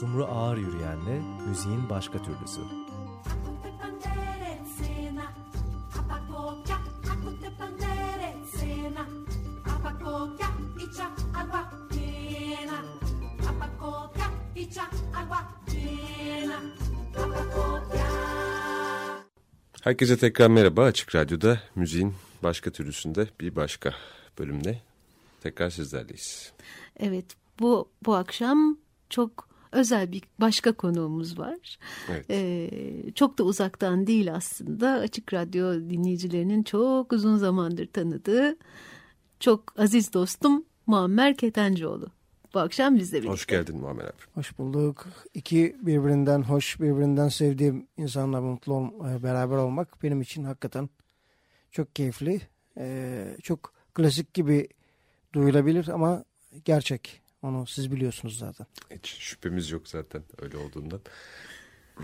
Sumru Ağır Yürüyen'le müziğin başka türlüsü. Herkese tekrar merhaba. Açık Radyo'da müziğin başka türlüsünde bir başka bölümde tekrar sizlerleyiz. Evet bu, bu akşam çok özel bir başka konuğumuz var. Evet. Ee, çok da uzaktan değil aslında. Açık Radyo dinleyicilerinin çok uzun zamandır tanıdığı çok aziz dostum Muammer Ketencoğlu. Bu akşam bizle birlikte. Hoş geldin Muammer abi. Hoş bulduk. İki birbirinden hoş, birbirinden sevdiğim insanla mutlu ol, e, beraber olmak benim için hakikaten çok keyifli. Ee, çok klasik gibi duyulabilir ama gerçek. Onu siz biliyorsunuz zaten. Hiç şüphemiz yok zaten öyle olduğundan.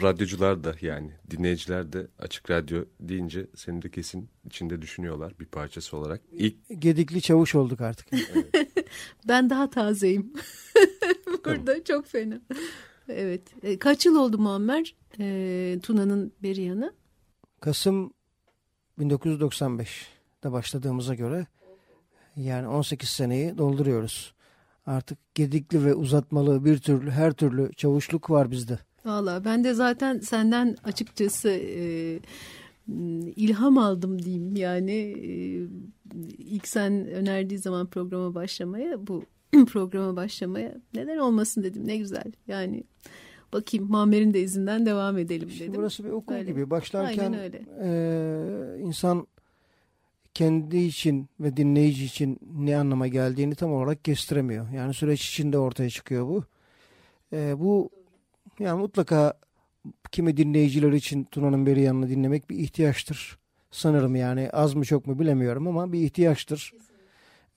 Radyocular da yani dinleyiciler de açık radyo deyince seni de kesin içinde düşünüyorlar bir parçası olarak. İlk... Gedikli çavuş olduk artık. Evet. ben daha tazeyim. Burada tamam. çok fena. Evet. E, kaç yıl oldu Muammer e, Tuna'nın beri yanı? Kasım 1995'de başladığımıza göre yani 18 seneyi dolduruyoruz. Artık gedikli ve uzatmalı bir türlü her türlü çavuşluk var bizde. Valla ben de zaten senden açıkçası e, ilham aldım diyeyim. Yani e, ilk sen önerdiği zaman programa başlamaya bu programa başlamaya neden olmasın dedim ne güzel. Yani bakayım Mamer'in de izinden devam edelim dedim. İşte burası bir okul öyle. gibi. Başlarken e, insan kendi için ve dinleyici için ne anlama geldiğini tam olarak kestiremiyor. Yani süreç içinde ortaya çıkıyor bu. E, bu yani mutlaka kimi dinleyiciler için Tuna'nın beri yanını dinlemek bir ihtiyaçtır. Sanırım yani az mı çok mu bilemiyorum ama bir ihtiyaçtır.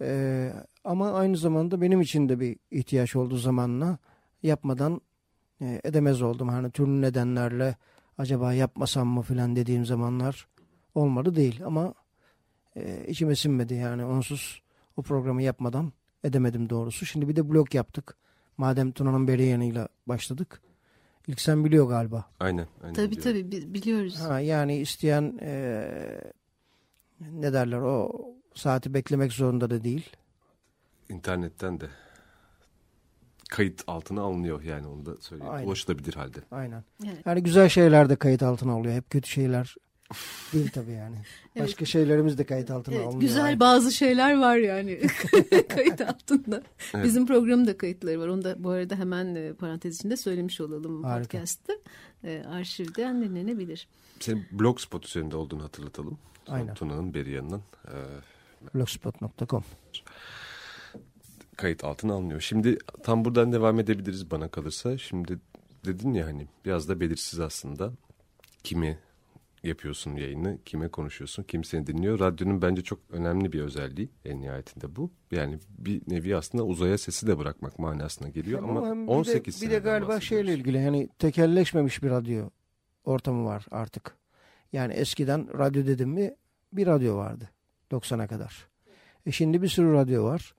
Ee, ama aynı zamanda benim için de bir ihtiyaç olduğu zamanla yapmadan e, edemez oldum. Hani türlü nedenlerle acaba yapmasam mı filan dediğim zamanlar olmadı değil ama e, içime sinmedi yani onsuz o programı yapmadan edemedim doğrusu. Şimdi bir de blog yaptık. Madem Tuna'nın beri yanıyla başladık. İlk sen biliyor galiba. Aynen. aynen tabii biliyorum. tabii biliyoruz. Ha, yani isteyen e, ne derler o saati beklemek zorunda da değil. İnternetten de kayıt altına alınıyor yani onu da söyleyeyim. Aynen. Ulaşılabilir halde. Aynen. Evet. Yani güzel şeyler de kayıt altına alıyor. Hep kötü şeyler Değil tabii yani. Evet. Başka şeylerimiz de kayıt altına evet, alınıyor. Güzel yani. bazı şeyler var yani kayıt altında. Evet. Bizim programın da kayıtları var. Onu da bu arada hemen e, parantez içinde söylemiş olalım Harika. podcast'te. E, arşivden dinlenebilir. Senin blogspot üzerinde olduğunu hatırlatalım. Aynen. Tuna'nın Beriyan'ın. E, blogspot.com Kayıt altına alınıyor. Şimdi tam buradan devam edebiliriz bana kalırsa. Şimdi dedin ya hani biraz da belirsiz aslında. Kimi yapıyorsun yayını, kime konuşuyorsun, kim seni dinliyor. Radyonun bence çok önemli bir özelliği en nihayetinde bu. Yani bir nevi aslında uzaya sesi de bırakmak manasına geliyor ama, ama 18 Bir de, bir de galiba şeyle ilgili hani tekelleşmemiş bir radyo ortamı var artık. Yani eskiden radyo dedim mi bir radyo vardı 90'a kadar. E şimdi bir sürü radyo var.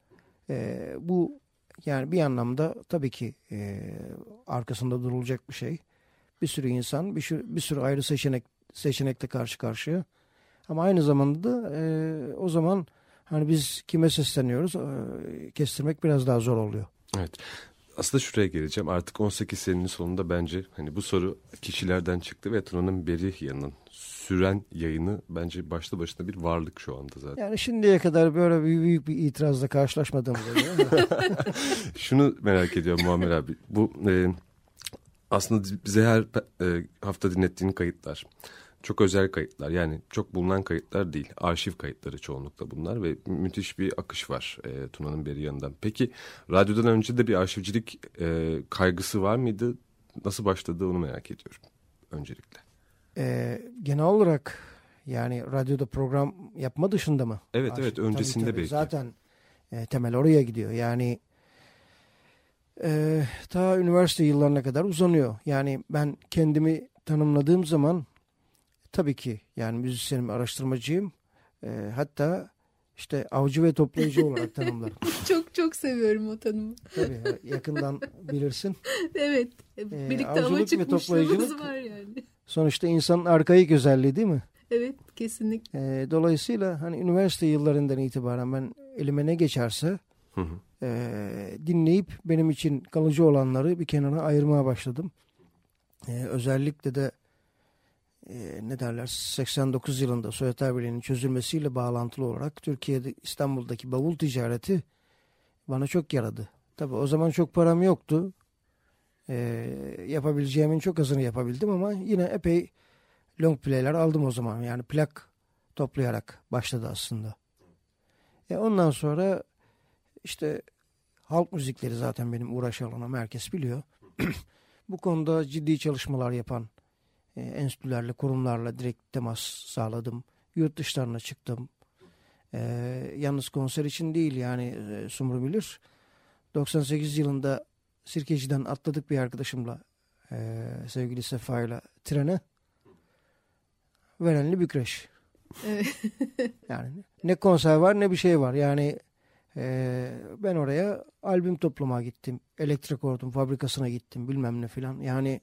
E, bu yani bir anlamda tabii ki e, arkasında durulacak bir şey. Bir sürü insan, bir, bir sürü ayrı seçenek seçenekle karşı karşıya. Ama aynı zamanda da e, o zaman hani biz kime sesleniyoruz e, kestirmek biraz daha zor oluyor. Evet. Aslında şuraya geleceğim. Artık 18 senenin sonunda bence hani bu soru kişilerden çıktı ve Tuna'nın Berihyan'ın süren yayını bence başlı başına bir varlık şu anda zaten. Yani şimdiye kadar böyle bir büyük bir itirazla karşılaşmadığım Şunu merak ediyorum Muammer abi. Bu e, aslında bize her e, hafta dinlettiğin kayıtlar çok özel kayıtlar yani çok bulunan kayıtlar değil arşiv kayıtları çoğunlukla bunlar ve müthiş bir akış var e, Tuna'nın beri yanından. Peki radyodan önce de bir arşivcilik e, kaygısı var mıydı? Nasıl başladı onu merak ediyorum öncelikle. E, genel olarak yani radyoda program yapma dışında mı? Evet Arşiv, evet öncesinde tabii, tabii. belki. Zaten e, temel oraya gidiyor yani e, ta üniversite yıllarına kadar uzanıyor. Yani ben kendimi tanımladığım zaman tabii ki yani müzisyenim, araştırmacıyım. E, hatta işte avcı ve toplayıcı olarak tanımlarım. çok çok seviyorum o tanımı. Tabii yakından bilirsin. evet. Ee, Birlikte ama çıkmışlığımız var yani. Sonuçta insanın arkaik özelliği değil mi? Evet kesinlikle. E, dolayısıyla hani üniversite yıllarından itibaren ben elime ne geçerse E, dinleyip benim için kalıcı olanları bir kenara ayırmaya başladım. E, özellikle de e, ne derler 89 yılında Sovyetler Birliği'nin çözülmesiyle bağlantılı olarak Türkiye'de İstanbul'daki bavul ticareti bana çok yaradı. Tabii o zaman çok param yoktu. E, yapabileceğimin çok azını yapabildim ama yine epey long play'ler aldım o zaman. Yani plak toplayarak başladı aslında. E ondan sonra işte halk müzikleri zaten benim uğraş alanım herkes biliyor. Bu konuda ciddi çalışmalar yapan e, enstitülerle, kurumlarla direkt temas sağladım. Yurt dışlarına çıktım. E, yalnız konser için değil yani e, Sumru bilir. 98 yılında Sirkeci'den atladık bir arkadaşımla e, sevgili Sefa ile trene. Verenli Bükreş. yani ne konser var ne bir şey var. Yani e, ben oraya albüm toplamaya gittim. Elektrik ordum fabrikasına gittim bilmem ne filan. Yani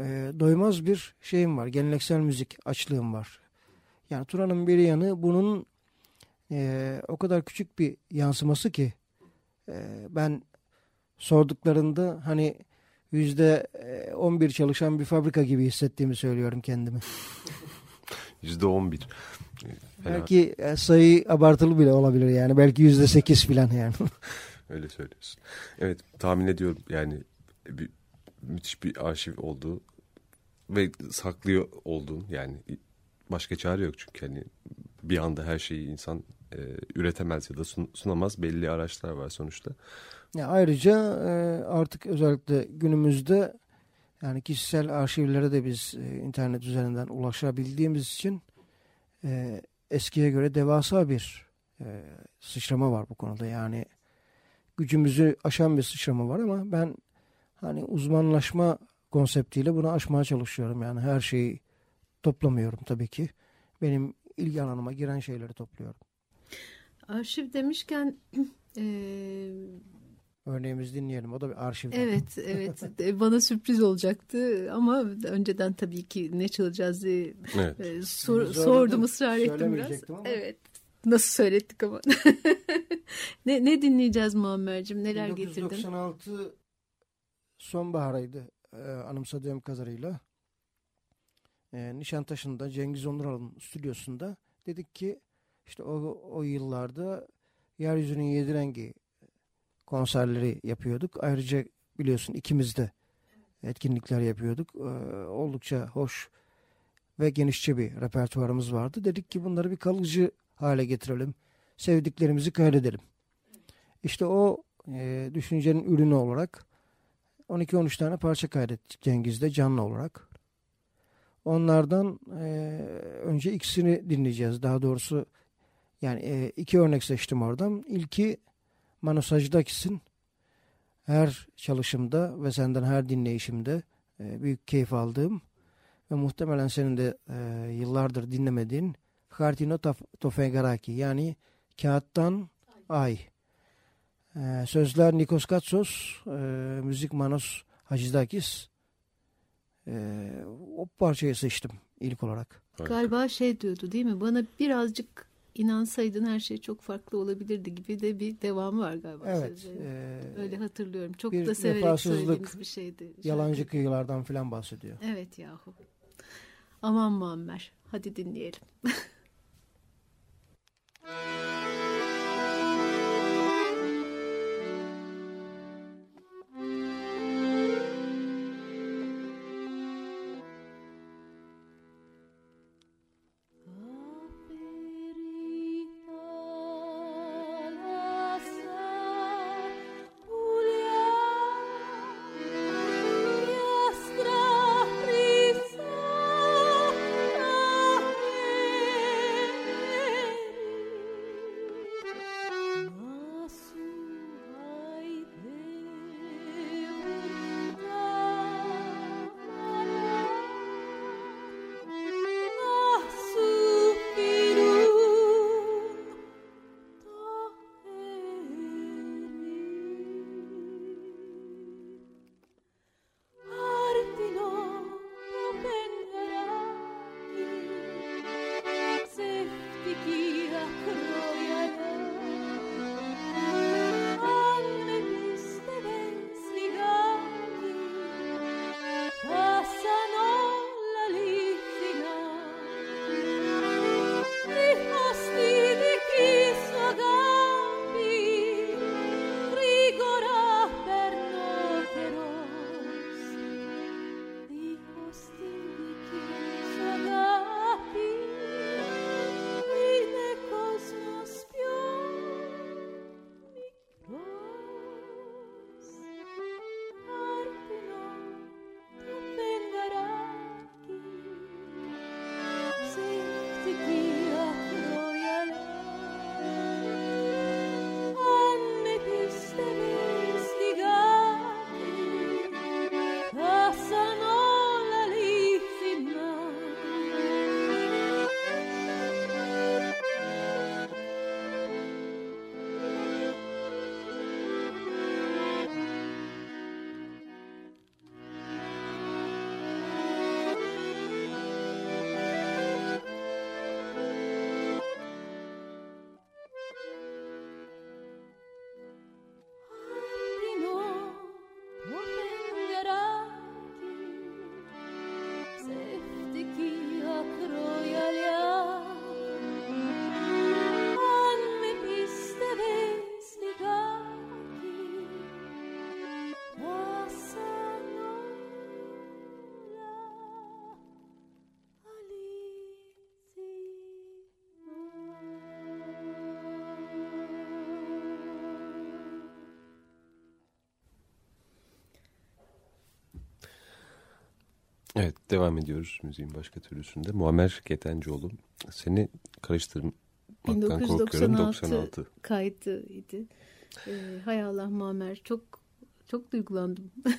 e, doymaz bir şeyim var. Geleneksel müzik açlığım var. Yani Turan'ın bir yanı bunun e, o kadar küçük bir yansıması ki e, ben sorduklarında hani yüzde on bir çalışan bir fabrika gibi hissettiğimi söylüyorum kendimi. Yüzde on bir. Belki sayı abartılı bile olabilir yani. Belki yüzde sekiz falan yani. Öyle söylüyorsun. Evet tahmin ediyorum yani bir, müthiş bir arşiv olduğu ve saklıyor olduğun yani başka çare yok çünkü hani bir anda her şeyi insan e, üretemez ya da sun, sunamaz belli araçlar var sonuçta. Ya ayrıca e, artık özellikle günümüzde yani kişisel arşivlere de biz e, internet üzerinden ulaşabildiğimiz için e, eskiye göre devasa bir e, sıçrama var bu konuda. Yani gücümüzü aşan bir sıçrama var ama ben hani uzmanlaşma konseptiyle bunu aşmaya çalışıyorum. Yani her şeyi toplamıyorum tabii ki. Benim ilgi alanıma giren şeyleri topluyorum. Arşiv demişken e, örneğimizi dinleyelim. O da bir arşiv. Evet, evet. E, bana sürpriz olacaktı ama önceden tabii ki ne çalacağız diye evet. E, sor, sordum, ısrar ettim biraz. Ama. Evet. Nasıl söylettik ama. ne, ne dinleyeceğiz Muammer'cim? Neler 1996 getirdin? 1996 sonbaharıydı e, anımsadığım kadarıyla. E, Nişantaşı'nda Cengiz Onural'ın stüdyosunda dedik ki işte o, o yıllarda Yeryüzünün Yedi Rengi konserleri yapıyorduk. Ayrıca biliyorsun ikimiz de etkinlikler yapıyorduk. Ee, oldukça hoş ve genişçe bir repertuarımız vardı. Dedik ki bunları bir kalıcı hale getirelim. Sevdiklerimizi kaydedelim. İşte o e, düşüncenin ürünü olarak 12-13 tane parça kaydettik Cengiz'de canlı olarak. Onlardan e, önce ikisini dinleyeceğiz. Daha doğrusu yani e, iki örnek seçtim oradan. İlki Manos Hacıdakis'in her çalışımda ve senden her dinleyişimde e, büyük keyif aldığım ve muhtemelen senin de e, yıllardır dinlemediğin Hartino Tofengaraki yani Kağıttan Ay. E, sözler Nikos Katsos, e, müzik Manos Hacıdakis. E, o parçayı seçtim ilk olarak. Galiba şey diyordu değil mi? Bana birazcık inansaydın her şey çok farklı olabilirdi gibi de bir devamı var galiba. Evet. E, Öyle hatırlıyorum. Çok da severek söylediğimiz bir şeydi. Yalancı şarkı. kıyılardan falan bahsediyor. Evet yahu. Aman Muammer. Hadi dinleyelim. Evet devam ediyoruz müziğin başka türlüsünde. Muammer Ketencoğlu seni karıştırmaktan 1996 korkuyorum 96 kaydıydı. Ee, hay Allah Muammer çok çok duygulandım.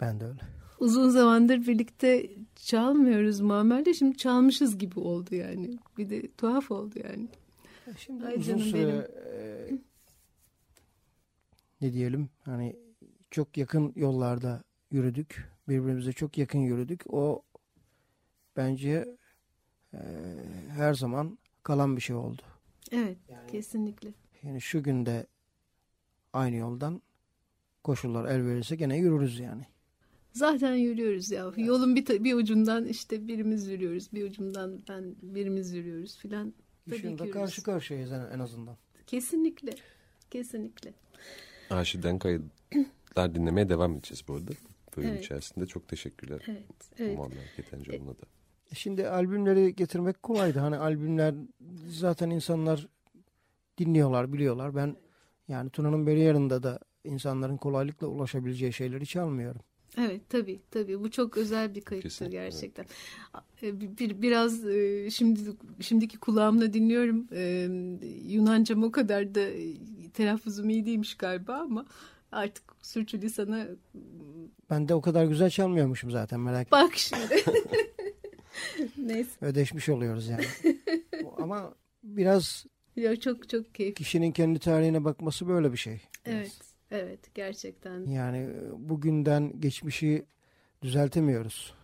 ben de öyle. Uzun zamandır birlikte çalmıyoruz Muammer'le şimdi çalmışız gibi oldu yani. Bir de tuhaf oldu yani. Şimdi Ay uzun süre benim. E, ne diyelim hani çok yakın yollarda yürüdük. Birbirimize çok yakın yürüdük. O bence e, her zaman kalan bir şey oldu. Evet yani, kesinlikle. Yani şu günde aynı yoldan koşullar el verirse gene yürürüz yani. Zaten yürüyoruz ya. Yolun bir, bir ucundan işte birimiz yürüyoruz. Bir ucundan ben birimiz yürüyoruz filan. Tabii karşı karşıyayız en azından. Kesinlikle. Kesinlikle. Aşiden kayıtlar dinlemeye devam edeceğiz bu arada. Bölüm evet. içerisinde. Çok teşekkürler. Evet. evet. Muammer Ketencoğlu'na da. E, şimdi albümleri getirmek kolaydı. Hani albümler zaten insanlar dinliyorlar, biliyorlar. Ben yani Tuna'nın beri yarında da insanların kolaylıkla ulaşabileceği şeyleri çalmıyorum. Evet tabii tabii bu çok özel bir kayıttır Kesinlikle. gerçekten. Evet. Bir, biraz e, şimdi şimdiki kulağımla dinliyorum. E, Yunancam o kadar da telaffuzum iyi değilmiş galiba ama artık sürçülisan'a ben de o kadar güzel çalmıyormuşum zaten merak etme. Bak şimdi. Neyse. Ödeşmiş oluyoruz yani. Ama biraz ya çok çok keyifli. Kişinin kendi tarihine bakması böyle bir şey. Evet. Evet gerçekten. Yani e, bugünden geçmişi düzeltemiyoruz.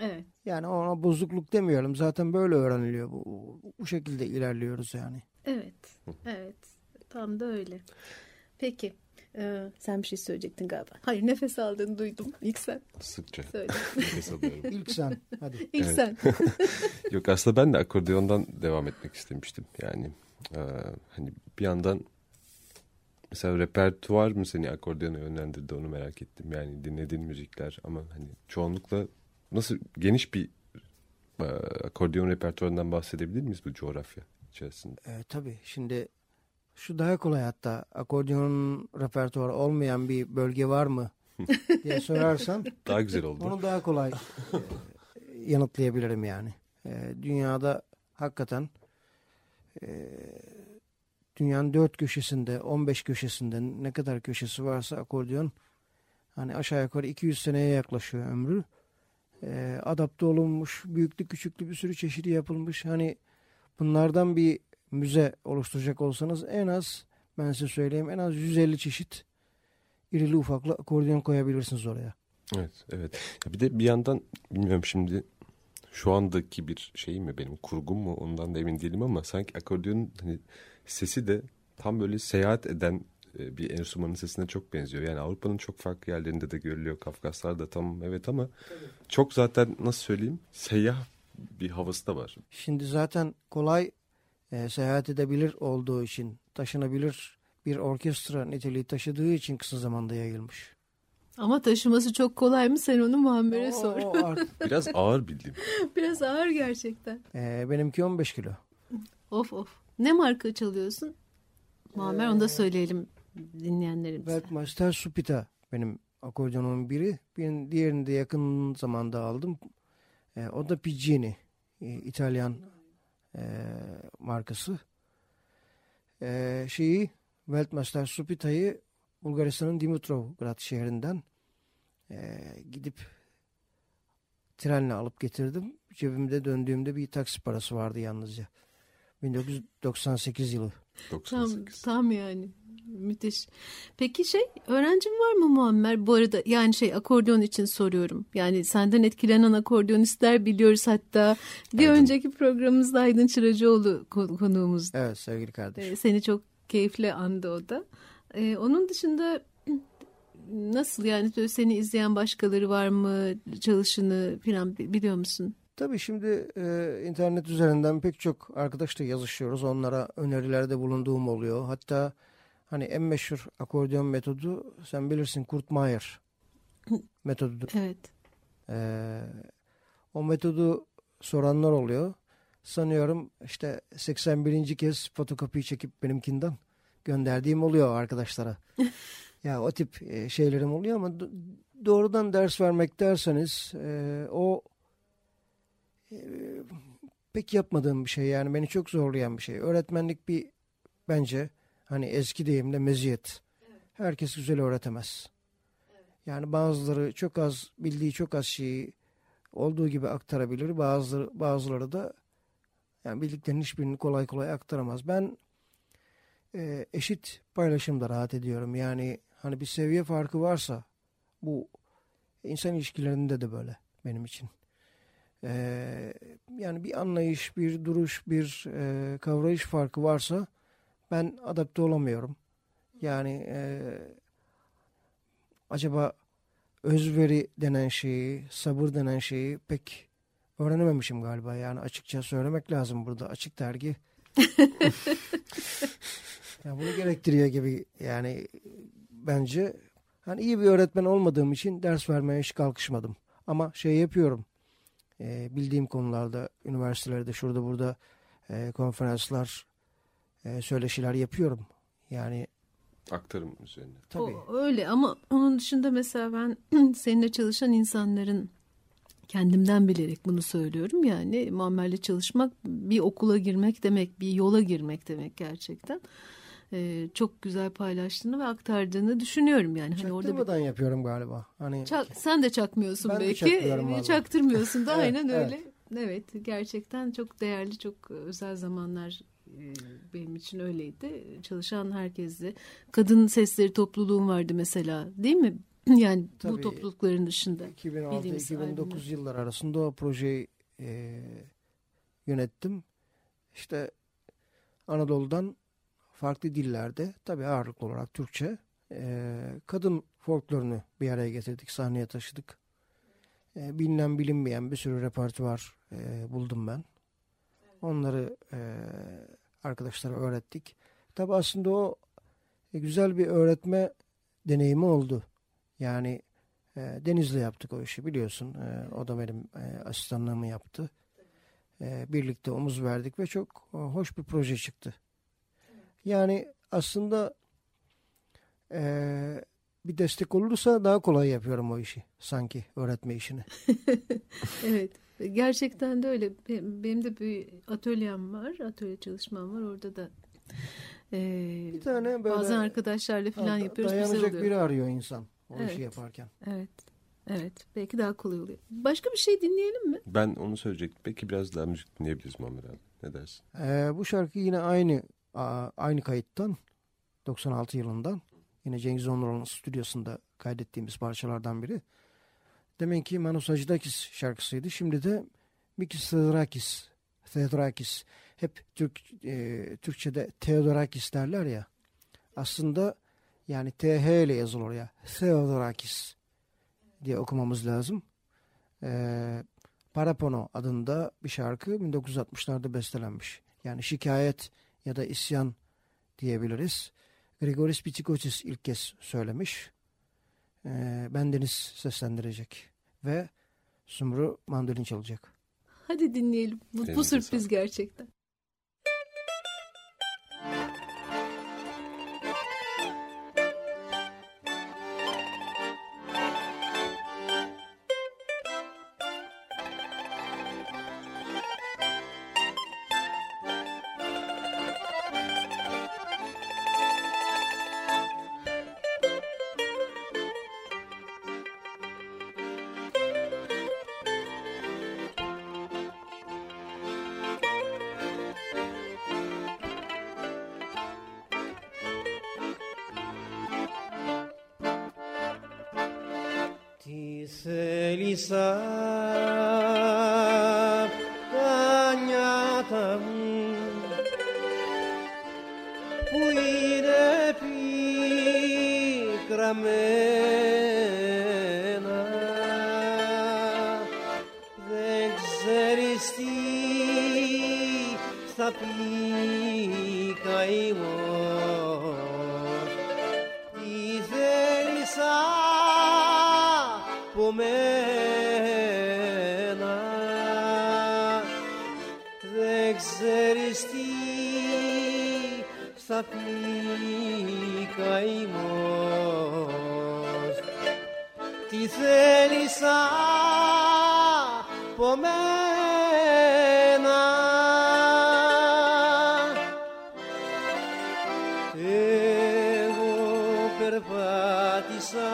Evet. Yani ona bozukluk demiyorum. Zaten böyle öğreniliyor. Bu, bu şekilde ilerliyoruz yani. Evet. Evet. Tam da öyle. Peki. Ee, sen bir şey söyleyecektin galiba. Hayır nefes aldığını duydum. İlk sen. Sıkça. Söyle. nefes alıyorum. İlk sen. Hadi. İlk evet. sen. Yok aslında ben de akordeondan devam etmek istemiştim. Yani e, hani bir yandan Mesela repertuar mı seni akordiyona yönlendirdi onu merak ettim. Yani dinlediğin müzikler ama hani çoğunlukla nasıl geniş bir e, akordeon repertuarından bahsedebilir miyiz bu coğrafya içerisinde? E, tabii şimdi şu daha kolay hatta akordeon repertuarı olmayan bir bölge var mı diye sorarsan daha güzel oldu. Onu daha kolay e, yanıtlayabilirim yani. E, dünyada hakikaten e, dünyanın dört köşesinde, 15 köşesinde ne kadar köşesi varsa akordeon hani aşağı yukarı 200 seneye yaklaşıyor ömrü. E, adapte olunmuş, büyüklü küçüklü bir sürü çeşidi yapılmış. Hani bunlardan bir müze oluşturacak olsanız en az ben size söyleyeyim en az 150 çeşit irili ufaklı akordeon koyabilirsiniz oraya. Evet, evet. Ya bir de bir yandan bilmiyorum şimdi şu andaki bir şey mi benim kurgum mu ondan da emin değilim ama sanki akordeonun hani sesi de tam böyle seyahat eden e, bir enstrümanın sesine çok benziyor. Yani Avrupa'nın çok farklı yerlerinde de görülüyor. Kafkaslar'da tam evet ama Tabii. çok zaten nasıl söyleyeyim seyyah bir havası da var. Şimdi zaten kolay e, seyahat edebilir olduğu için taşınabilir bir orkestra niteliği taşıdığı için kısa zamanda yayılmış. Ama taşıması çok kolay mı sen onu Muammer'e sor. Biraz ağır bildiğim. Biraz ağır gerçekten. Ee, benimki 15 kilo. Of of. Ne marka çalıyorsun? Muammer ee, onu da söyleyelim dinleyenlerimize. Weltmeister Supita benim akordeonumun biri. Bir diğerini de yakın zamanda aldım. E, o da Piggini. E, İtalyan e, markası. E, şeyi Weltmeister Supita'yı Bulgaristan'ın Dimitrovgrad şehrinden e, gidip trenle alıp getirdim. Cebimde döndüğümde bir taksi parası vardı yalnızca. 1998 yılı. 98. Tam, tam yani müthiş. Peki şey öğrencin var mı Muammer? Bu arada yani şey akordeon için soruyorum. Yani senden etkilenen akordeonistler biliyoruz hatta. Bir Aydın. önceki programımızda Aydın Çıracıoğlu konuğumuzdu. Evet sevgili kardeşim. Ee, seni çok keyifli andı o da. Ee, onun dışında nasıl yani seni izleyen başkaları var mı? Çalışını falan biliyor musun? Tabii şimdi e, internet üzerinden pek çok arkadaşla yazışıyoruz. Onlara önerilerde bulunduğum oluyor. Hatta hani en meşhur akordeon metodu sen bilirsin Kurt Meyer metodudur. Evet. E, o metodu soranlar oluyor. Sanıyorum işte 81. kez fotokopiyi çekip benimkinden gönderdiğim oluyor arkadaşlara. ya o tip e, şeylerim oluyor ama doğrudan ders vermek derseniz e, o pek yapmadığım bir şey yani beni çok zorlayan bir şey. Öğretmenlik bir bence hani eski deyimle meziyet. Herkes güzel öğretemez. Yani bazıları çok az bildiği çok az şeyi olduğu gibi aktarabilir. Bazıları bazıları da yani bildiklerinin hiçbirini kolay kolay aktaramaz. Ben e, eşit paylaşımda rahat ediyorum. Yani hani bir seviye farkı varsa bu insan ilişkilerinde de böyle benim için. E, yani bir anlayış, bir duruş, bir e, kavrayış farkı varsa ben adapte olamıyorum. Yani e, acaba özveri denen şeyi, sabır denen şeyi pek öğrenememişim galiba. Yani açıkça söylemek lazım burada. Açık dergi. yani bunu gerektiriyor gibi yani bence hani iyi bir öğretmen olmadığım için ders vermeye hiç kalkışmadım. Ama şey yapıyorum. E, bildiğim konularda üniversitelerde şurada burada e, konferanslar e, söyleşiler yapıyorum. Yani aktarım üzerine. Tabii. O, öyle ama onun dışında mesela ben seninle çalışan insanların kendimden bilerek bunu söylüyorum. Yani Muammer'le çalışmak bir okula girmek demek, bir yola girmek demek gerçekten. Ee, çok güzel paylaştığını ve aktardığını düşünüyorum yani. Hani orada bir... yapıyorum galiba. Hani Çak, sen de çakmıyorsun ben belki. De Çaktırmıyorsun da aynen öyle. Evet gerçekten çok değerli çok özel zamanlar e, benim için öyleydi. Çalışan herkesle. Kadın sesleri topluluğum vardı mesela değil mi? Yani Tabii, bu toplulukların dışında. 2006-2009 yıllar arasında o projeyi e, yönettim. İşte Anadolu'dan farklı dillerde tabii ağırlıklı olarak Türkçe e, kadın folklorunu bir araya getirdik, sahneye taşıdık. E, bilinen bilinmeyen bir sürü repertuar e, buldum ben. Onları arkadaşlara öğrettik. Tabi aslında o güzel bir öğretme deneyimi oldu. Yani Deniz'le yaptık o işi biliyorsun. O da benim asistanlığımı yaptı. Birlikte omuz verdik ve çok hoş bir proje çıktı. Yani aslında e, bir destek olursa daha kolay yapıyorum o işi sanki öğretme işini. evet. Gerçekten de öyle. Benim de bir atölyem var. Atölye çalışmam var. Orada da e, bir tane böyle bazen arkadaşlarla falan yapıyoruz. Dayanacak biri arıyor insan o evet. işi yaparken. Evet. Evet. Belki daha kolay oluyor. Başka bir şey dinleyelim mi? Ben onu söyleyecektim. Belki biraz daha müzik dinleyebiliriz Muammer abi. Ne dersin? Ee, bu şarkı yine aynı aynı kayıttan 96 yılından. Yine Cengiz Onural'ın stüdyosunda kaydettiğimiz parçalardan biri. Demek ki Manos Hacıdakis şarkısıydı. Şimdi de Mikis Theodorakis. Theodorakis. Hep Türk, e, Türkçe'de Theodorakis derler ya. Aslında yani TH ile yazılır ya. Theodorakis diye okumamız lazım. E, Parapono adında bir şarkı 1960'larda bestelenmiş. Yani şikayet ya da isyan diyebiliriz. Grigoris Pitikotis ilk kez söylemiş. E, bendeniz seslendirecek ve Sumru mandolin çalacak. Hadi dinleyelim. Bu, bu sürpriz gerçekten. Τι θέλεις από μένα. Εγώ περπάτησα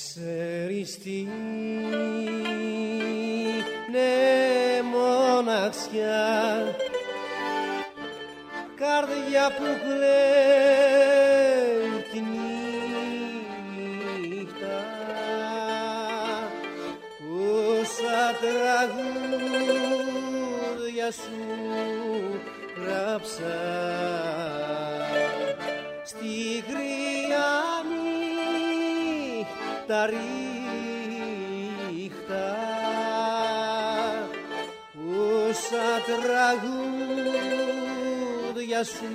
ξέρεις τι είναι μοναξιά. Καρδιά που κλαίει νύχτα ρίχτα όσα τραγούδια σου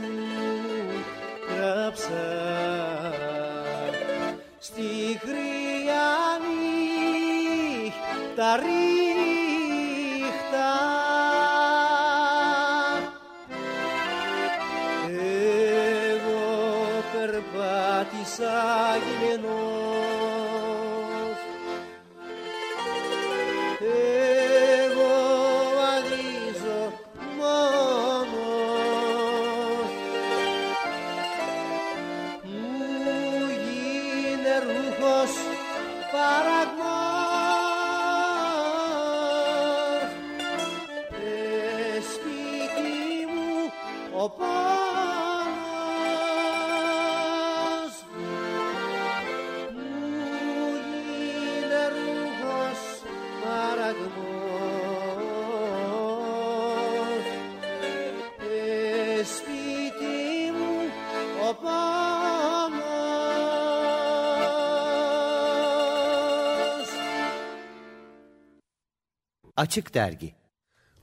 Açık Dergi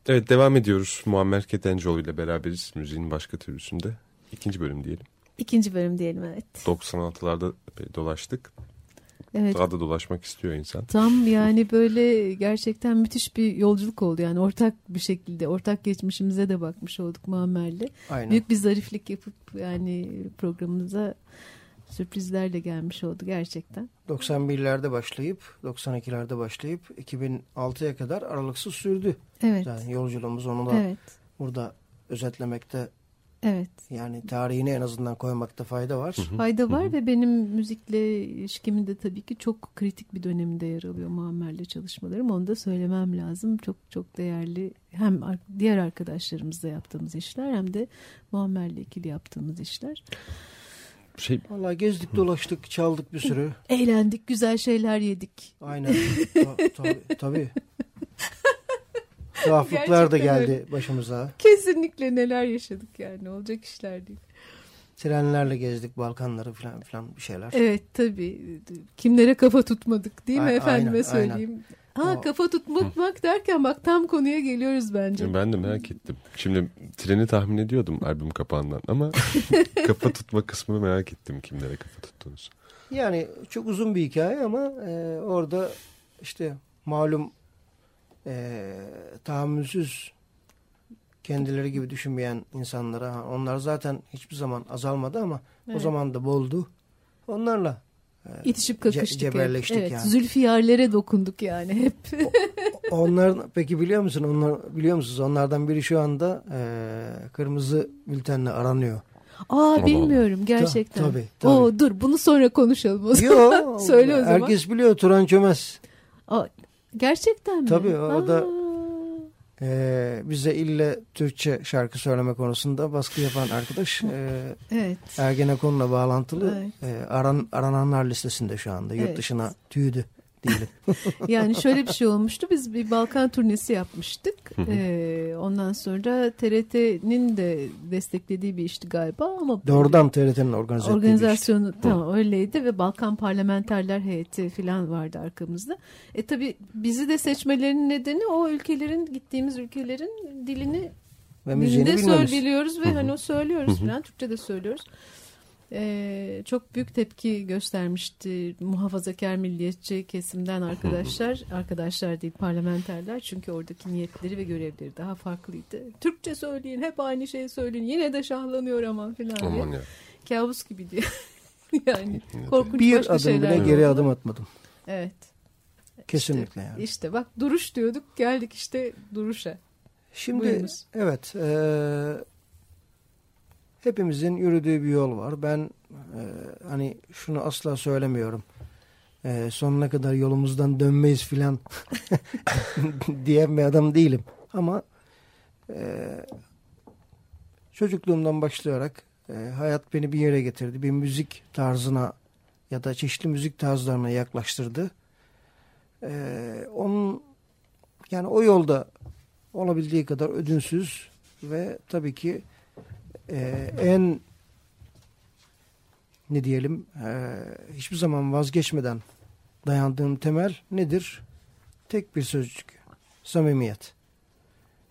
Evet devam ediyoruz. Muammer Ketencoğlu ile beraberiz müziğin başka türlüsünde. İkinci bölüm diyelim. İkinci bölüm diyelim evet. 96'larda epey dolaştık. Evet. Daha da dolaşmak istiyor insan. Tam yani böyle gerçekten müthiş bir yolculuk oldu. Yani ortak bir şekilde ortak geçmişimize de bakmış olduk Muammer'le. Aynen. Büyük bir zariflik yapıp yani programımıza sürprizlerle gelmiş oldu gerçekten. 91'lerde başlayıp 92'lerde başlayıp 2006'ya kadar aralıksız sürdü. Evet. Yani yolculuğumuz onu da Evet. burada özetlemekte Evet. yani tarihini en azından koymakta fayda var. Fayda var ve benim müzikle ilişkimin de tabii ki çok kritik bir döneminde yer alıyor Muammer'le çalışmalarım. Onu da söylemem lazım. Çok çok değerli hem diğer arkadaşlarımızla yaptığımız işler hem de Muammer'le ikili yaptığımız işler. Şey Vallahi gezdik dolaştık çaldık bir sürü. Eğlendik, güzel şeyler yedik. Aynen. Ta- tabii. tabii. Tuhaflıklar da geldi başımıza. Kesinlikle neler yaşadık yani olacak işler değil. Trenlerle gezdik Balkanları falan filan bir şeyler. Evet tabii. Kimlere kafa tutmadık değil mi A- efendime aynen, söyleyeyim. Ha O- kafa tutmak derken bak tam konuya geliyoruz bence. ben de merak ettim. Şimdi treni tahmin ediyordum albüm kapağından ama kafa tutma kısmını merak ettim kimlere kafa tuttunuz. Yani çok uzun bir hikaye ama e, orada işte malum e, tahammülsüz kendileri gibi düşünmeyen insanlara onlar zaten hiçbir zaman azalmadı ama Evet. o zaman da boldu. Onlarla İtişip kakıştık. Ce- cebelleştik evet. yani. Zülfiyarlere dokunduk yani hep. onlar peki biliyor musun? Onlar biliyor musunuz? Onlardan biri şu anda e, kırmızı bültenle aranıyor. Aa bilmiyorum gerçekten. tabii, tabii. Oo, dur bunu sonra konuşalım o zaman. Yok. Söyle o zaman. Herkes biliyor Turan Çömez. Aa, gerçekten mi? Tabii, o da- Aa. E, bize ille Türkçe şarkı söyleme konusunda baskı yapan arkadaş. E, Evet. Ergenekon'la bağlantılı Evet. e, aran, arananlar listesinde şu anda. Yurt Evet. dışına tüydü diyelim. Yani şöyle bir şey olmuştu. Biz bir Balkan turnesi yapmıştık. Ee, ondan sonra TRT'nin de desteklediği bir işti galiba ama Doğrudan TRT'nin organize ettiği bir organizasyonu tamam öyleydi ve Balkan parlamenterler heyeti falan vardı arkamızda. E tabi bizi de seçmelerinin nedeni o ülkelerin gittiğimiz ülkelerin dilini Ve müziğini bilmemiz. söylüyoruz ve hani o söylüyoruz falan Türkçe de söylüyoruz. Ee, çok büyük tepki göstermişti muhafazakar milliyetçi kesimden arkadaşlar arkadaşlar değil parlamenterler çünkü oradaki niyetleri ve görevleri daha farklıydı. Türkçe söyleyin hep aynı şeyi söyleyin yine de şahlanıyor ama falan diye. Aman ya. Kabus gibi diye. yani korkunç Bir başka adım şeyler. bile oldu. geri adım atmadım. Evet. Kesinlikle yani. İşte bak duruş diyorduk geldik işte duruşa. Şimdi Buyurunuz. evet e, hepimizin yürüdüğü bir yol var. Ben e, hani şunu asla söylemiyorum. E, sonuna kadar yolumuzdan dönmeyiz filan diyen bir adam değilim. Ama e, çocukluğumdan başlayarak e, hayat beni bir yere getirdi. Bir müzik tarzına ya da çeşitli müzik tarzlarına yaklaştırdı. E, onun yani o yolda olabildiği kadar ödünsüz ve tabii ki e, en ne diyelim e, hiçbir zaman vazgeçmeden dayandığım temel nedir? Tek bir sözcük. Samimiyet.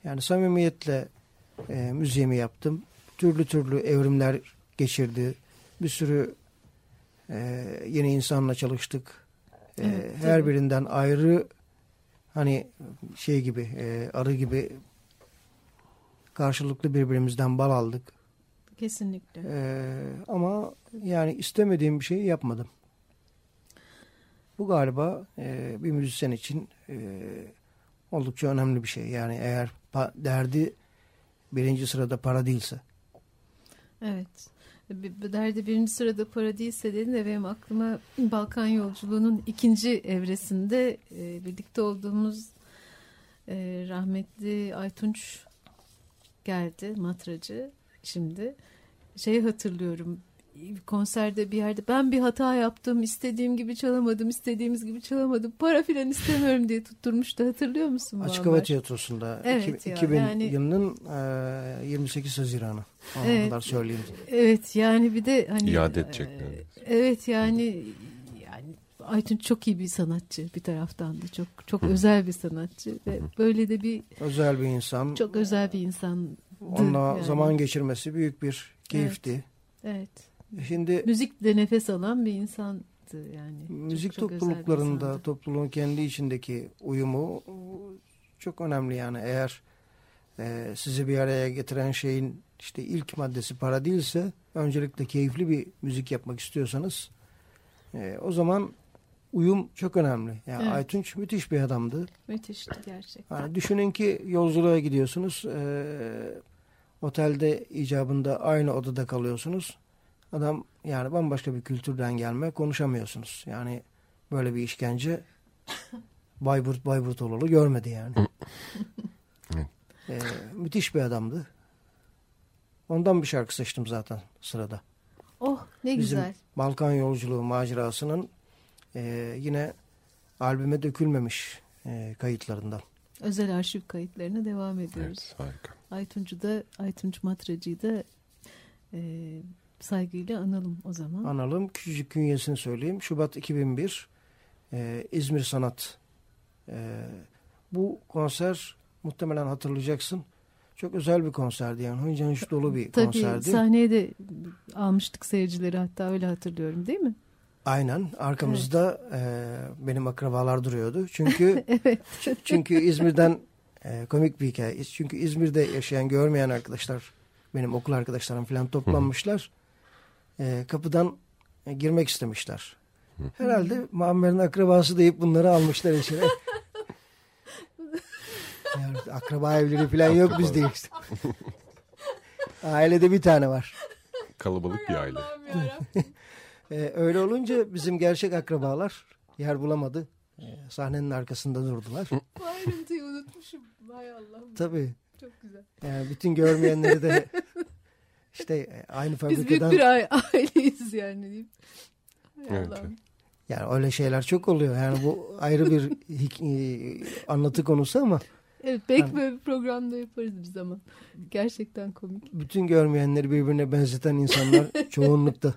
Yani samimiyetle e, müziğimi yaptım. Türlü türlü evrimler geçirdi. Bir sürü e, yeni insanla çalıştık. E, Evet, her tabii. birinden ayrı hani şey gibi e, arı gibi karşılıklı birbirimizden bal aldık. Kesinlikle. E, ama yani istemediğim bir şeyi yapmadım. Bu galiba e, bir müzisyen için e, oldukça önemli bir şey. Yani eğer derdi birinci sırada para değilse. Evet. Derdi birinci sırada para değilse dedin de benim aklıma Balkan yolculuğunun ikinci evresinde e, birlikte olduğumuz e, rahmetli Aytunç geldi matracı şimdi şeyi hatırlıyorum konserde bir yerde ben bir hata yaptım istediğim gibi çalamadım istediğimiz gibi çalamadım para filan istemiyorum diye tutturmuştu hatırlıyor musun? Açık? Hava Tiyatrosu'nda Evet iki- ya, 2000 yani- yılının e, 28 Haziran'ı. Evet. kadar söyleyeyim. Evet yani bir de hani İade edecek e, yani. Evet yani yani Aytunç çok iyi bir sanatçı bir taraftan da çok çok özel bir sanatçı ve böyle de bir Özel bir insan. çok özel bir insan. Onunla yani. zaman geçirmesi büyük bir keyifti. Evet. Şimdi Müzikle nefes alan bir insandı yani. Çok- müzik çok bir topluluklarında topluluğun kendi içindeki uyumu çok önemli yani eğer e, sizi bir araya getiren şeyin işte ilk maddesi para değilse öncelikle keyifli bir müzik yapmak istiyorsanız e, o zaman uyum çok önemli. Yani Evet. Aytunç müthiş bir adamdı. Müthişti gerçekten. Yani düşünün ki yolculuğa gidiyorsunuz. e, otelde icabında aynı odada kalıyorsunuz. Adam yani bambaşka bir kültürden gelme konuşamıyorsunuz. Yani böyle bir işkence Bayburt Bayburt olalı görmedi yani. E, müthiş bir adamdı. Ondan bir şarkı seçtim zaten sırada. Oh ne Bizim güzel. Balkan yolculuğu macerasının e, yine albüme dökülmemiş e, kayıtlarından. Özel arşiv kayıtlarına devam ediyoruz. Evet harika. Aytuncu da Aytunç Matracı'yı da e, saygıyla analım o zaman. Analım. Küçücük künyesini söyleyeyim. Şubat 2001 e, İzmir Sanat. E, bu konser muhtemelen hatırlayacaksın. Çok özel bir konserdi yani. Hınca hınç dolu bir Tabii konserdi. sahneye de almıştık seyircileri hatta öyle hatırlıyorum değil mi? Aynen arkamızda evet. e, benim akrabalar duruyordu. Çünkü evet. çünkü İzmir'den e, komik bir hikaye. Çünkü İzmir'de yaşayan görmeyen arkadaşlar benim okul arkadaşlarım falan toplanmışlar. E, kapıdan e, girmek istemişler. Herhalde Muammer'in akrabası deyip bunları almışlar içeri. yani akraba evleri falan yok bizde işte. Ailede bir tane var. Kalabalık bir aile. ee, öyle olunca bizim gerçek akrabalar yer bulamadı. Ee, sahnenin arkasında durdular. Bu ayrıntıyı unutmuşum. Vay Allah'ım. Tabii. Çok güzel. Yani bütün görmeyenleri de işte e, aynı fabrikadan... Biz büyük bir aileyiz yani diyeyim. Evet. Yani öyle şeyler çok oluyor. Yani bu ayrı bir e, anlatı konusu ama. Evet belki yani, böyle bir programda yaparız bir zaman. Gerçekten komik. Bütün görmeyenleri birbirine benzeten insanlar çoğunlukta.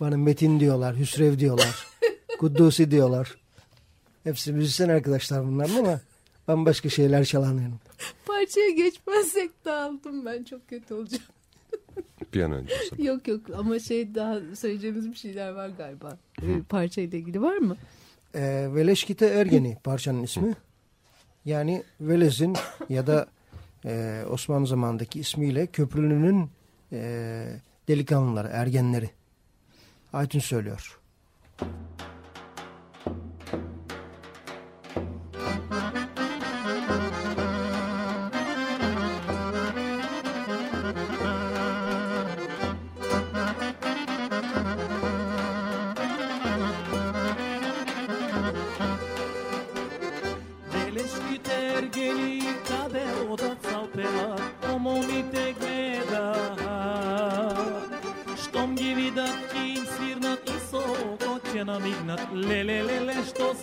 Bana Metin diyorlar, Hüsrev diyorlar, Kuddusi diyorlar. Hepsi müzisyen arkadaşlar bunlar ama bambaşka şeyler çalanıyorum. Parçaya geçmezsek dağıldım ben çok kötü olacağım. bir an önce. Yok yok ama şey daha söyleyeceğimiz bir şeyler var galiba. Hı. Parçayla ilgili var mı? E, Veleşkite Ergeni parçanın ismi. Yani Velez'in ya da e, Osmanlı zamandaki ismiyle köprülünün e, delikanlıları, ergenleri. Aytun söylüyor.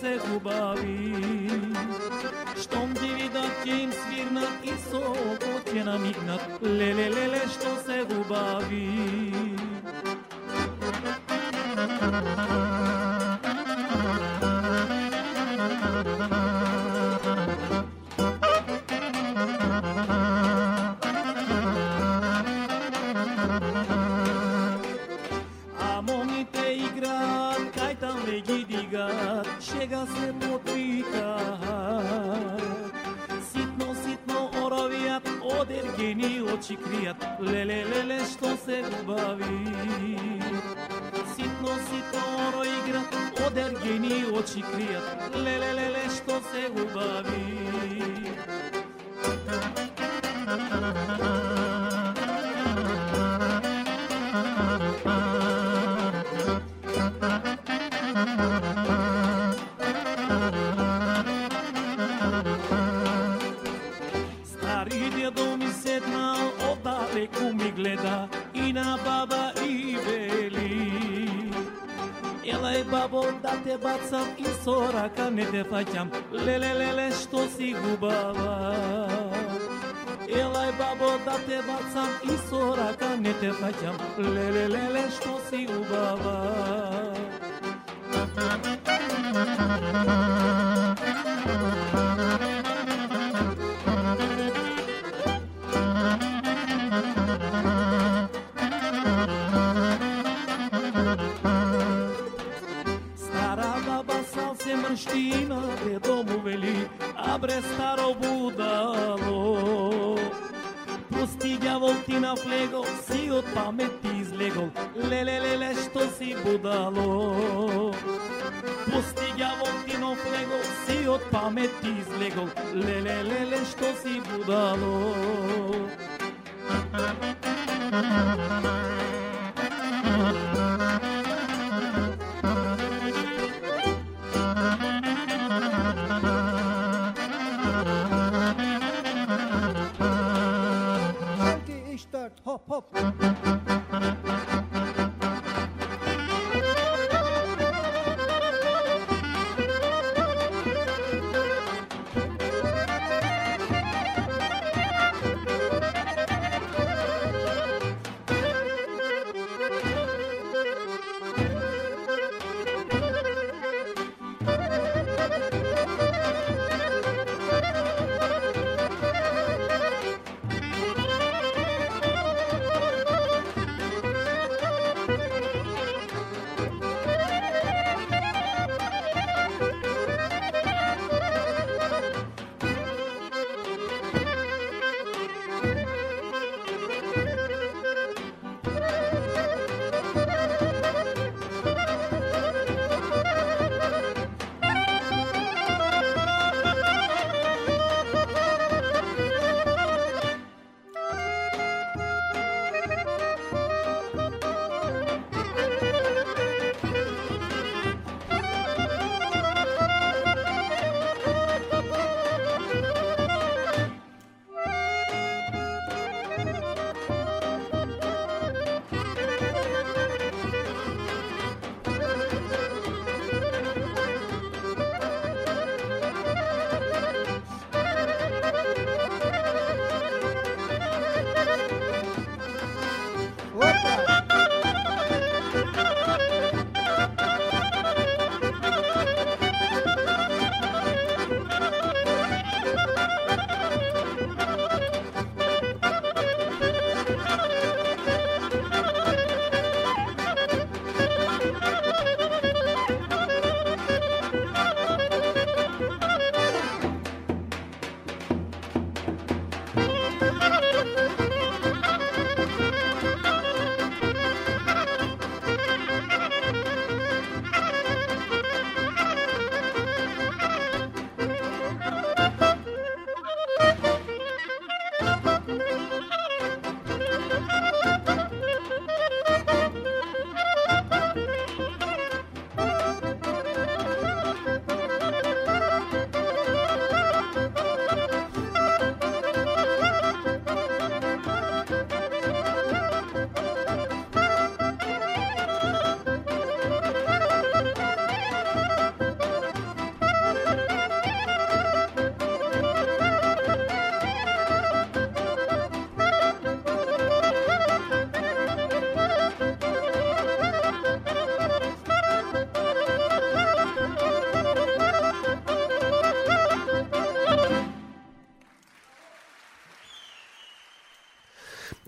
се хубави. Штом ги видат ќе им свирнат и со око ќе намигнат, ле ле што се хубави. се бави Ситно си торо игра, одергени очи криат, ле ле ле ле што се убави бацам и со рака не те фаќам. Леле, леле, што си губава? Елај бабо да те бацам и со рака не те фаќам. Леле, леле, што си губава?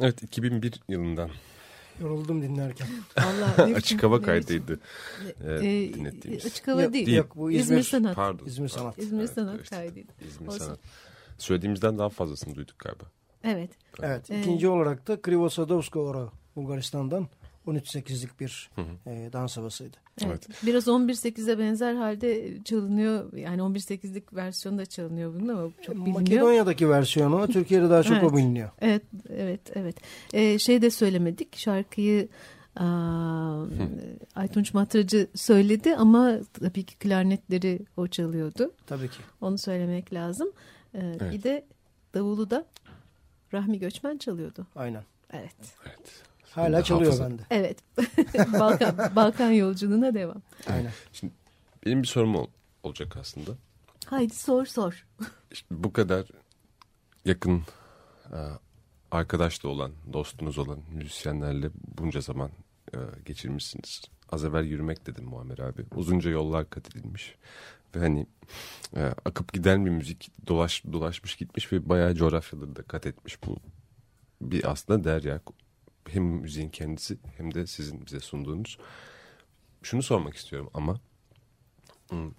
Evet 2001 yılından Yoruldum dinlerken. Vallahi açık hava kaydıydı. E, e, dinlettiğimiz. Açık hava Yok, değil. Yok bu İzmir, İzmir Sanat. Pardon. İzmir Sanat. İzmir Evet, Sanat kaydıydı. İzmir Olsun. Sanat. Söylediğimizden daha fazlasını duyduk galiba. Evet. Evet. Ee, ikinci olarak da Krivo Sadovska Ora Bulgaristan'dan 13-8'lik bir e, dans havasıydı. Evet. Evet. Biraz 11.8'e benzer halde çalınıyor. Yani 11.8'lik versiyonu da çalınıyor bunun ama çok biliniyor. Makedonya'daki versiyonu Türkiye'de daha çok Evet. o biliniyor. Evet, evet, evet. Ee, şey de söylemedik. Şarkıyı aa, Aytunç Matracı söyledi ama tabii ki klarnetleri o çalıyordu. Tabii ki. Onu söylemek lazım. Ee, Bir de davulu da Rahmi Göçmen çalıyordu. Aynen. Evet. Evet. Hala çalıyor Hafıza. bende. Evet. Balkan, Balkan yolculuğuna devam. Aynen. Benim bir sorum ol- olacak aslında. Haydi sor sor. İşte bu kadar yakın e, arkadaş da olan, dostunuz olan müzisyenlerle bunca zaman e, geçirmişsiniz. Az evvel yürümek dedim Muammer abi. Uzunca yollar kat edilmiş. Ve hani e, akıp giden bir müzik dolaş, dolaşmış gitmiş ve bayağı coğrafyaları da kat etmiş bu. Bir aslında derya. Hem müziğin kendisi hem de sizin bize sunduğunuz. Şunu sormak istiyorum ama hmm,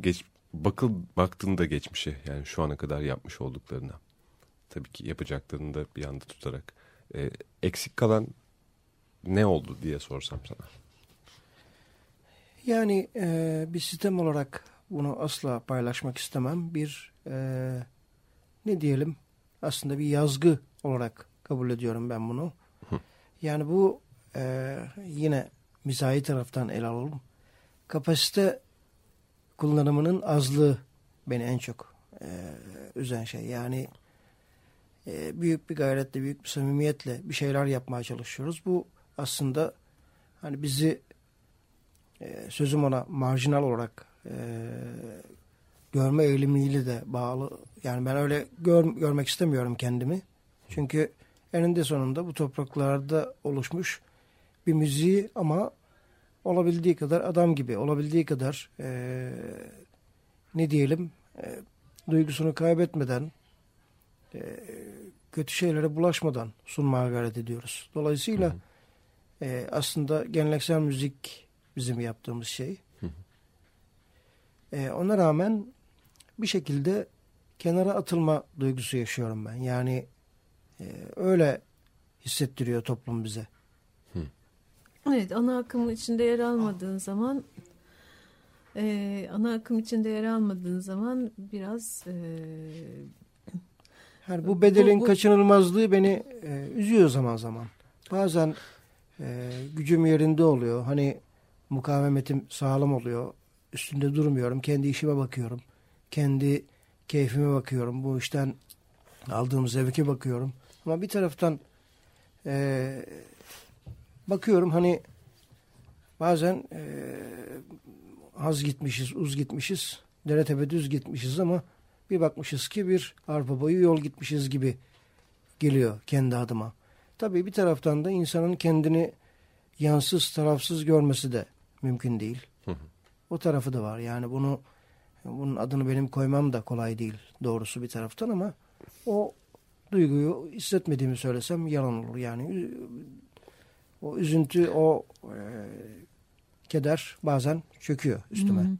geç, bakıl baktığında geçmişe yani şu ana kadar yapmış olduklarına tabii ki yapacaklarını da bir anda tutarak e, eksik kalan ne oldu diye sorsam sana. Yani e, bir sistem olarak bunu asla paylaşmak istemem. Bir e, ne diyelim aslında bir yazgı olarak kabul ediyorum ben bunu. Yani bu e, yine mizahi taraftan ele alalım. Kapasite kullanımının azlığı beni en çok e, üzen şey. Yani e, büyük bir gayretle, büyük bir samimiyetle bir şeyler yapmaya çalışıyoruz. Bu aslında hani bizi e, sözüm ona marjinal olarak e, görme eğilimiyle de bağlı. Yani ben öyle gör, görmek istemiyorum kendimi. Çünkü eninde sonunda bu topraklarda oluşmuş bir müziği ama olabildiği kadar adam gibi, olabildiği kadar e, ne diyelim e, duygusunu kaybetmeden e, kötü şeylere bulaşmadan sunmaya gayret ediyoruz. Dolayısıyla e, aslında geleneksel müzik bizim yaptığımız şey. E, ona rağmen bir şekilde kenara atılma duygusu yaşıyorum ben. Yani e, öyle hissettiriyor toplum bize. Evet ana akım içinde yer almadığın zaman e, ana akım içinde yer almadığın zaman biraz e, Yani bu bedelin Bu- bu- kaçınılmazlığı beni e, üzüyor zaman zaman. Bazen e, gücüm yerinde oluyor. Hani mukavemetim sağlam oluyor. Üstünde durmuyorum. Kendi işime bakıyorum. Kendi keyfime bakıyorum. Bu işten aldığım zevke bakıyorum. Ama bir taraftan e, bakıyorum hani bazen e, az gitmişiz, uz gitmişiz. Dere tepe düz gitmişiz ama bir bakmışız ki bir arpa boyu yol gitmişiz gibi geliyor kendi adıma. Tabii bir taraftan da insanın kendini yansız tarafsız görmesi de mümkün değil. O tarafı da var. Yani bunu bunun adını benim koymam da kolay değil doğrusu bir taraftan ama o duyguyu hissetmediğimi söylesem yalan olur. Yani o üzüntü, o e, keder bazen çöküyor üstüme. hmm,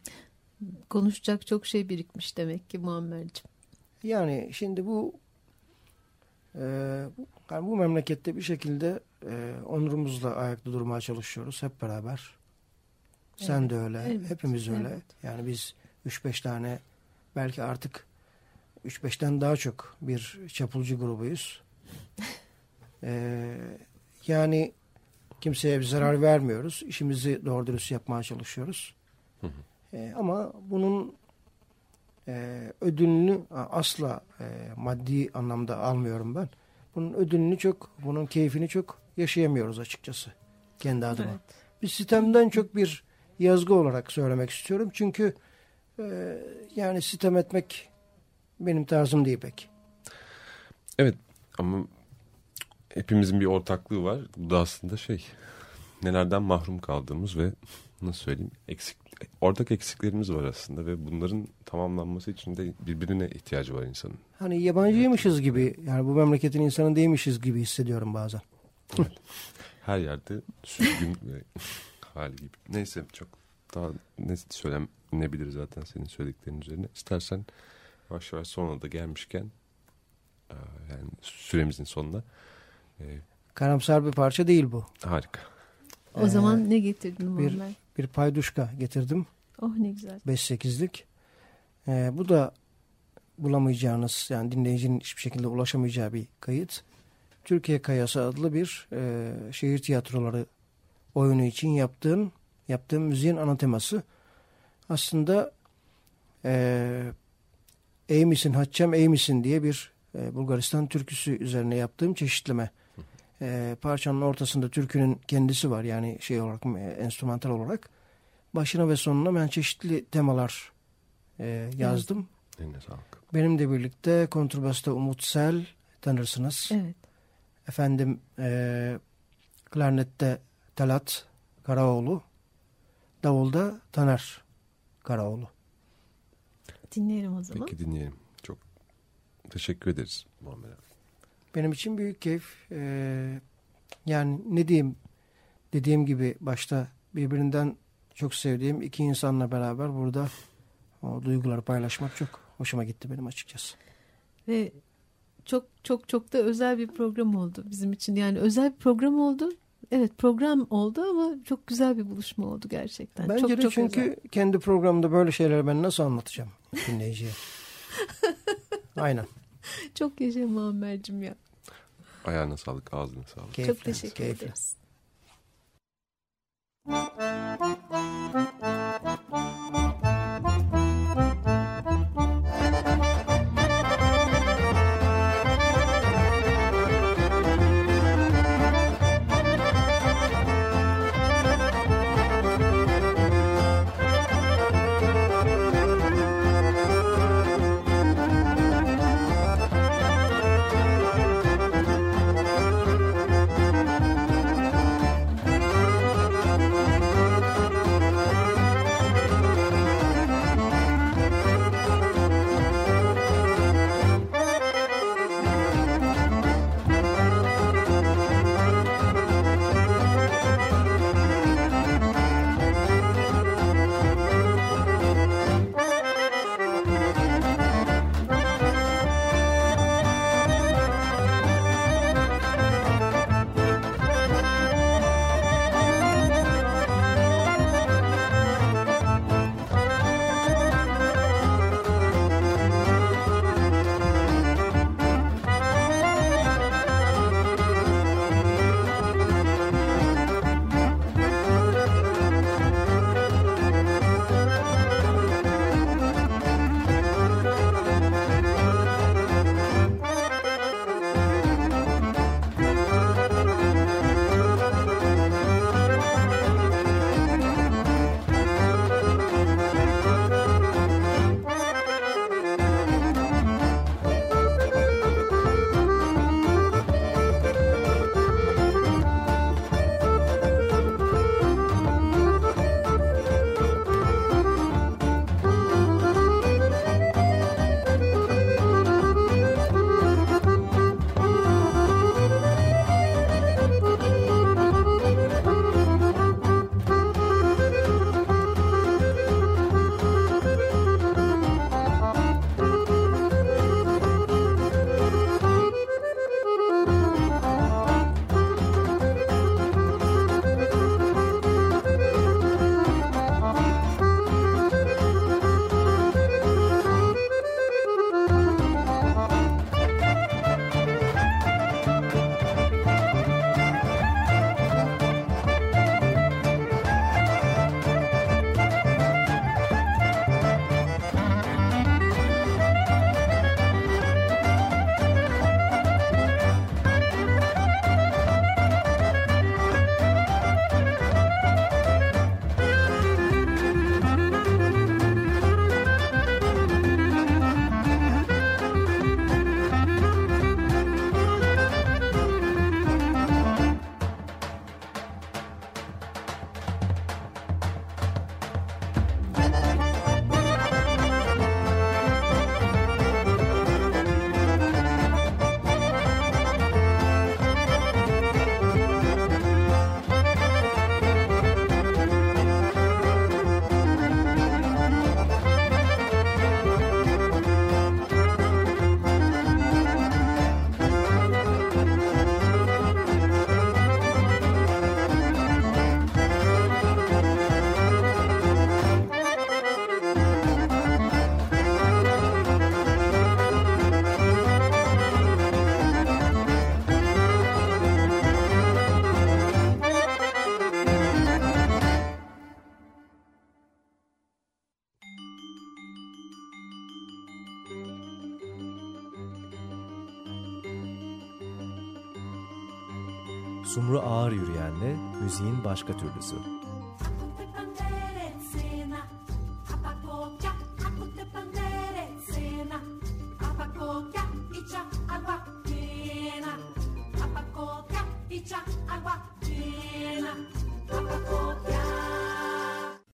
konuşacak çok şey birikmiş demek ki Muammer'cim. Yani şimdi bu e, bu- yani bu memlekette bir şekilde e, onurumuzla ayakta durmaya çalışıyoruz hep beraber. Sen Evet, de öyle, evet, hepimiz öyle. evet. Yani biz 3-5 tane belki artık 3-5'ten daha çok bir çapulcu grubuyuz. E, yani kimseye bir zarar vermiyoruz. İşimizi doğru dürüst yapmaya çalışıyoruz. E, ama bunun e, ödülünü asla e, maddi anlamda almıyorum ben. Bunun ödülünü çok, bunun keyfini çok yaşayamıyoruz açıkçası kendi adıma. Evet. Bir sistemden çok bir yazgı olarak söylemek istiyorum. Çünkü e, yani sitem etmek benim tarzım değil pek. Evet ama hepimizin bir ortaklığı var. Bu da aslında şey nelerden mahrum kaldığımız ve nasıl söyleyeyim eksik ortak eksiklerimiz var aslında ve bunların tamamlanması için de birbirine ihtiyacı var insanın. Hani yabancıymışız gibi yani bu memleketin insanı değilmişiz gibi hissediyorum bazen. Evet. Her yerde sürgün ve hali gibi. Neyse çok daha ne söylenebilir zaten senin söylediklerin üzerine. İstersen yavaş yavaş sonuna da gelmişken e, yani süremizin sonuna. E, Karamsar bir parça değil bu. Harika. O ee, zaman ne getirdin bir, bir payduşka getirdim. Oh ne güzel. 5-8'lik. Ee, bu da bulamayacağınız yani dinleyicinin hiçbir şekilde ulaşamayacağı bir kayıt. Türkiye Kayası adlı bir e, şehir tiyatroları oyunu için yaptığım yaptığım müziğin ana teması. Aslında e, Ey misin Haccem ey misin diye bir e, Bulgaristan türküsü üzerine yaptığım çeşitleme. E, parçanın ortasında türkünün kendisi var yani şey olarak e, enstrümantal olarak. Başına ve sonuna ben çeşitli temalar e, yazdım. Eline sağlık. Benimle birlikte kontrbasta Umut Sel tanırsınız. Evet. Efendim e, klarnette Talat Karaoğlu. Davulda Taner Karaoğlu. Dinleyelim o zaman. Peki dinleyelim. Çok teşekkür ederiz Muammer. Benim için büyük keyif. Ee, yani ne diyeyim dediğim gibi başta birbirinden çok sevdiğim iki insanla beraber burada o duyguları paylaşmak çok hoşuma gitti benim açıkçası. Ve çok çok çok da özel bir program oldu bizim için. Yani özel bir program oldu. Evet program oldu ama çok güzel bir buluşma oldu gerçekten. Bence çok, de çok çünkü özel. kendi programda böyle şeyleri ben nasıl anlatacağım dinleyiciye? Aynen. Çok yaşa Muammer'cim ya. Ayağına sağlık, ağzına sağlık. Keyifli, çok teşekkür keyifli. ederiz. Müziğin başka türlüsü.